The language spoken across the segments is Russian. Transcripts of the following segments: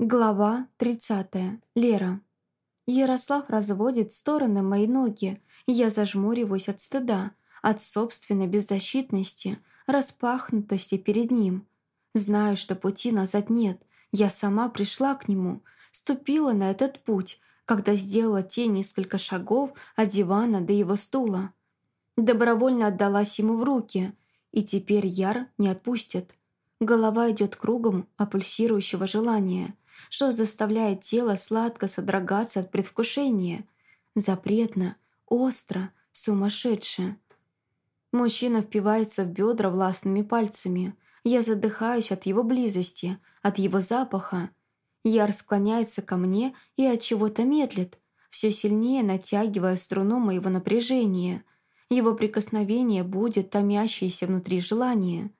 Глава 30. Лера. Ярослав разводит стороны мои ноги, я зажмуриваюсь от стыда, от собственной беззащитности, распахнутости перед ним. Знаю, что пути назад нет. Я сама пришла к нему, ступила на этот путь, когда сделала те несколько шагов от дивана до его стула. Добровольно отдалась ему в руки, и теперь Яр не отпустит. Голова идет кругом от пульсирующего желания – что заставляет тело сладко содрогаться от предвкушения. Запретно, остро, сумасшедше. Мужчина впивается в бедра властными пальцами. Я задыхаюсь от его близости, от его запаха. Яр склоняется ко мне и от чего-то медлит, все сильнее натягивая струну моего напряжения. Его прикосновение будет томящееся внутри желания.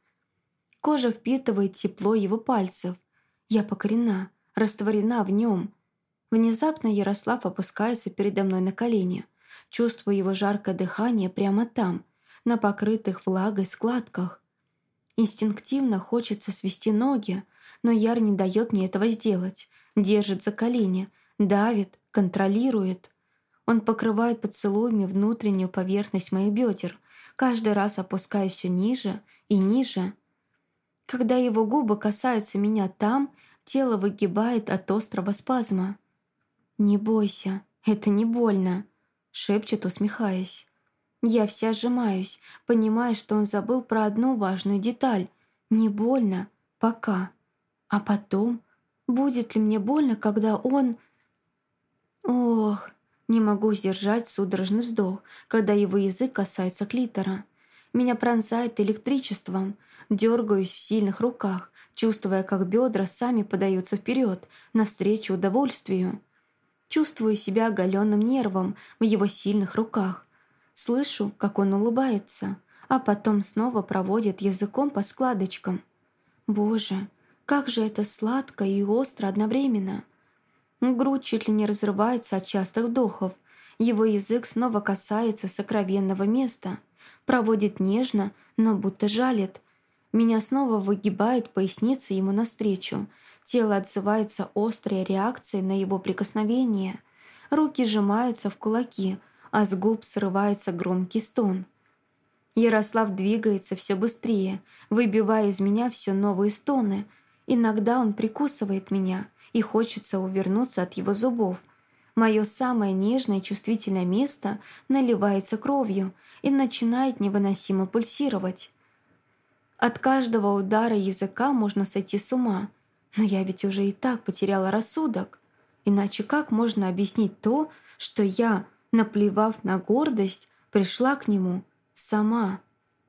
Кожа впитывает тепло его пальцев. Я покорена, растворена в нем. Внезапно Ярослав опускается передо мной на колени. Чувствую его жаркое дыхание прямо там, на покрытых влагой складках. Инстинктивно хочется свести ноги, но Яр не дает мне этого сделать. Держит за колени, давит, контролирует. Он покрывает поцелуями внутреннюю поверхность моих бедер, каждый раз опускаясь все ниже и ниже. Когда его губы касаются меня там, Тело выгибает от острого спазма. «Не бойся, это не больно», — шепчет, усмехаясь. Я вся сжимаюсь, понимая, что он забыл про одну важную деталь. Не больно. Пока. А потом? Будет ли мне больно, когда он... Ох, не могу сдержать судорожный вздох, когда его язык касается клитора. Меня пронзает электричеством. Дергаюсь в сильных руках, чувствуя, как бедра сами подаются вперед, навстречу удовольствию. Чувствую себя оголенным нервом в его сильных руках. Слышу, как он улыбается, а потом снова проводит языком по складочкам. Боже, как же это сладко и остро одновременно. Грудь чуть ли не разрывается от частых вдохов. Его язык снова касается сокровенного места, проводит нежно, но будто жалит, меня снова выгибает поясница ему навстречу. Тело отзывается острой реакцией на его прикосновение. Руки сжимаются в кулаки, а с губ срывается громкий стон. Ярослав двигается все быстрее, выбивая из меня все новые стоны. Иногда он прикусывает меня, и хочется увернуться от его зубов. Мое самое нежное и чувствительное место наливается кровью и начинает невыносимо пульсировать. От каждого удара языка можно сойти с ума. Но я ведь уже и так потеряла рассудок. Иначе как можно объяснить то, что я, наплевав на гордость, пришла к нему сама,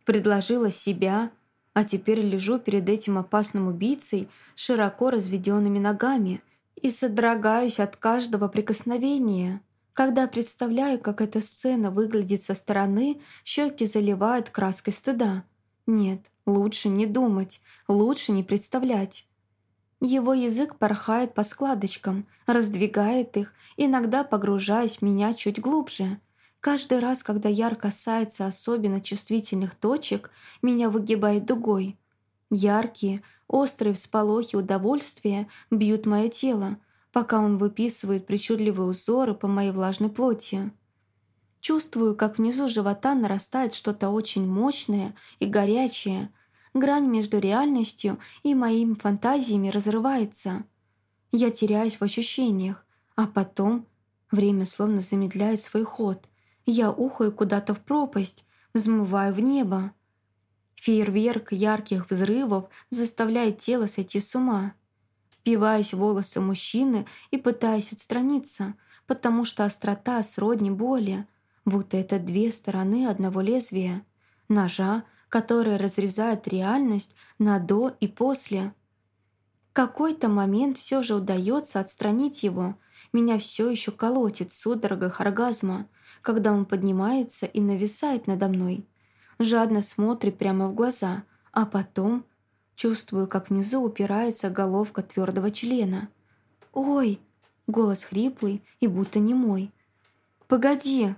предложила себя, а теперь лежу перед этим опасным убийцей широко разведенными ногами и содрогаюсь от каждого прикосновения. Когда представляю, как эта сцена выглядит со стороны, щеки заливают краской стыда. Нет, Лучше не думать, лучше не представлять. Его язык порхает по складочкам, раздвигает их, иногда погружаясь в меня чуть глубже. Каждый раз, когда яр касается особенно чувствительных точек, меня выгибает дугой. Яркие, острые всполохи удовольствия бьют мое тело, пока он выписывает причудливые узоры по моей влажной плоти. Чувствую, как внизу живота нарастает что-то очень мощное и горячее. Грань между реальностью и моими фантазиями разрывается. Я теряюсь в ощущениях, а потом время словно замедляет свой ход. Я ухаю куда-то в пропасть, взмываю в небо. Фейерверк ярких взрывов заставляет тело сойти с ума. Впиваюсь волосы мужчины и пытаюсь отстраниться, потому что острота сродни боли — будто это две стороны одного лезвия, ножа, который разрезает реальность на «до» и «после». Какой-то момент все же удается отстранить его. Меня все еще колотит в судорогах оргазма, когда он поднимается и нависает надо мной. Жадно смотрит прямо в глаза, а потом чувствую, как внизу упирается головка твердого члена. «Ой!» — голос хриплый и будто не мой. «Погоди!»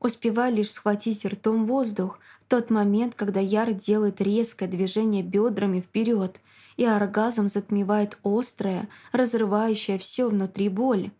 Успеваю лишь схватить ртом воздух в тот момент, когда Яр делает резкое движение бедрами вперед, и оргазм затмевает острая, разрывающая все внутри боль.